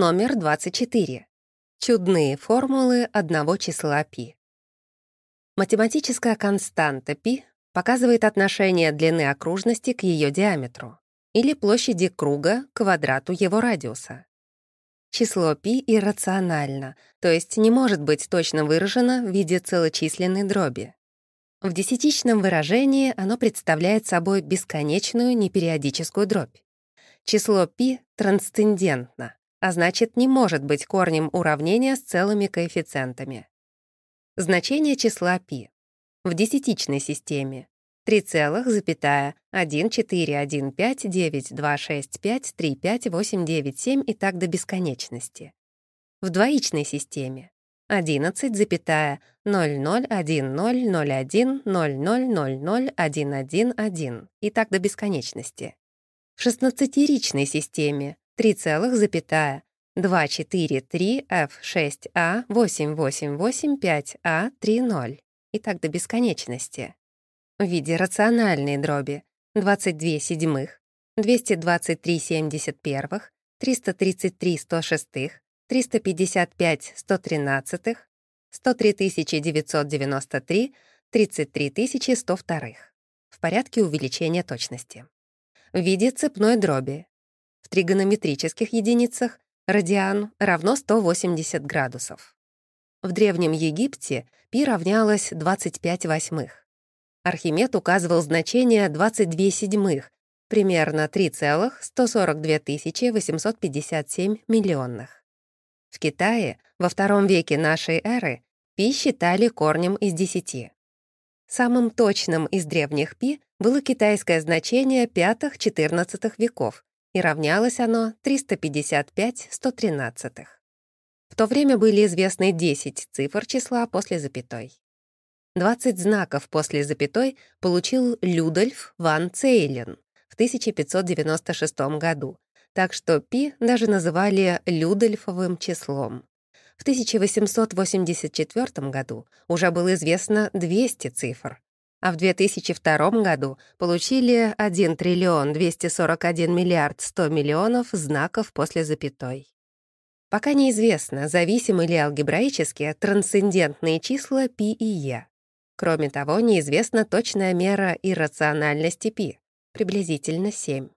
Номер 24. Чудные формулы одного числа π. Математическая константа π показывает отношение длины окружности к ее диаметру или площади круга к квадрату его радиуса. Число π иррационально, то есть не может быть точно выражено в виде целочисленной дроби. В десятичном выражении оно представляет собой бесконечную непериодическую дробь. Число π трансцендентно, а значит, не может быть корнем уравнения с целыми коэффициентами. Значение числа π в десятичной системе 3,1415926535897 и так до бесконечности. В двоичной системе 11,00100100001111 и так до бесконечности. В шестнадцатиричной системе 3,243F6A8885A30 и так до бесконечности. В виде рациональной дроби 22 седьмых, 223 семьдесят первых, 333 106, 355 113, 103 993, 33 102 в порядке увеличения точности. В виде цепной дроби тригонометрических единицах радиан равно 180 градусов. В Древнем Египте пи равнялось 25 восьмых. Архимед указывал значение 22 седьмых, примерно 3,142857 миллионных. В Китае во втором веке нашей эры пи считали корнем из 10. Самым точным из древних пи было китайское значение пятых четырнадцатых веков и равнялось оно 355 113. В то время были известны 10 цифр числа после запятой. 20 знаков после запятой получил Людольф ван Цейлен в 1596 году, так что пи даже называли Людольфовым числом. В 1884 году уже было известно 200 цифр, а в 2002 году получили 1 триллион 241 миллиард 100 миллионов знаков после запятой. Пока неизвестно, зависимы ли алгебраически трансцендентные числа π и e. Кроме того, неизвестна точная мера иррациональности π, приблизительно 7.